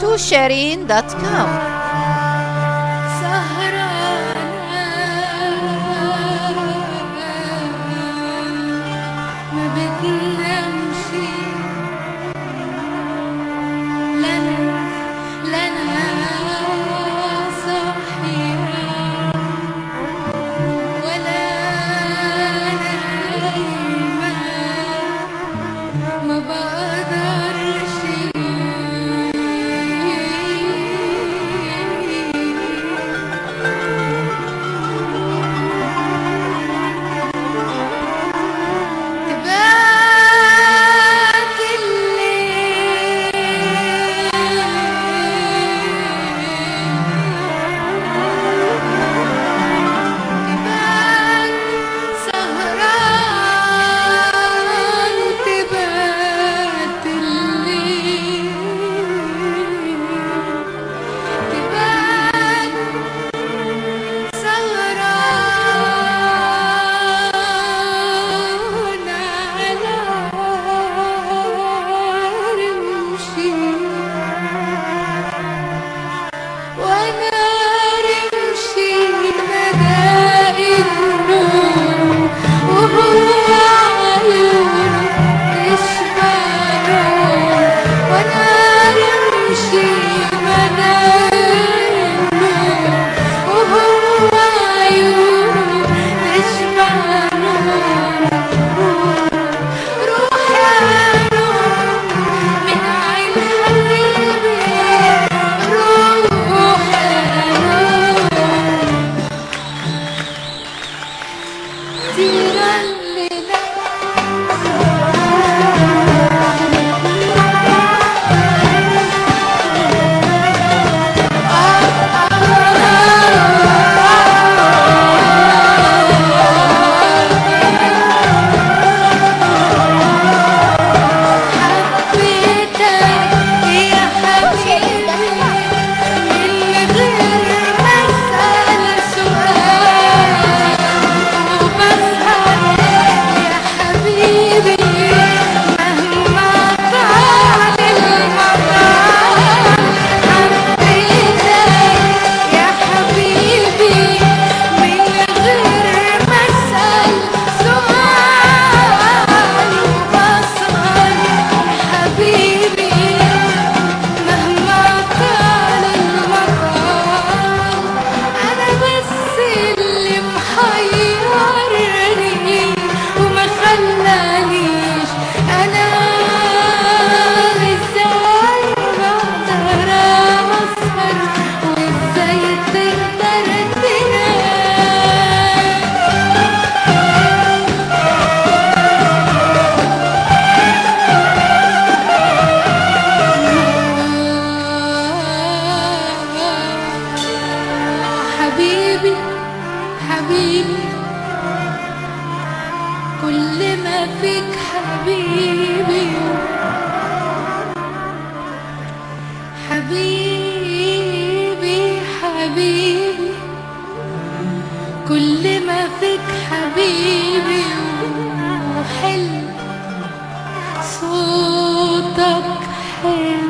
to Sherin.com ما بدنا نمشي 既然 ما فيك حبيبي وحلو صوتك حلو.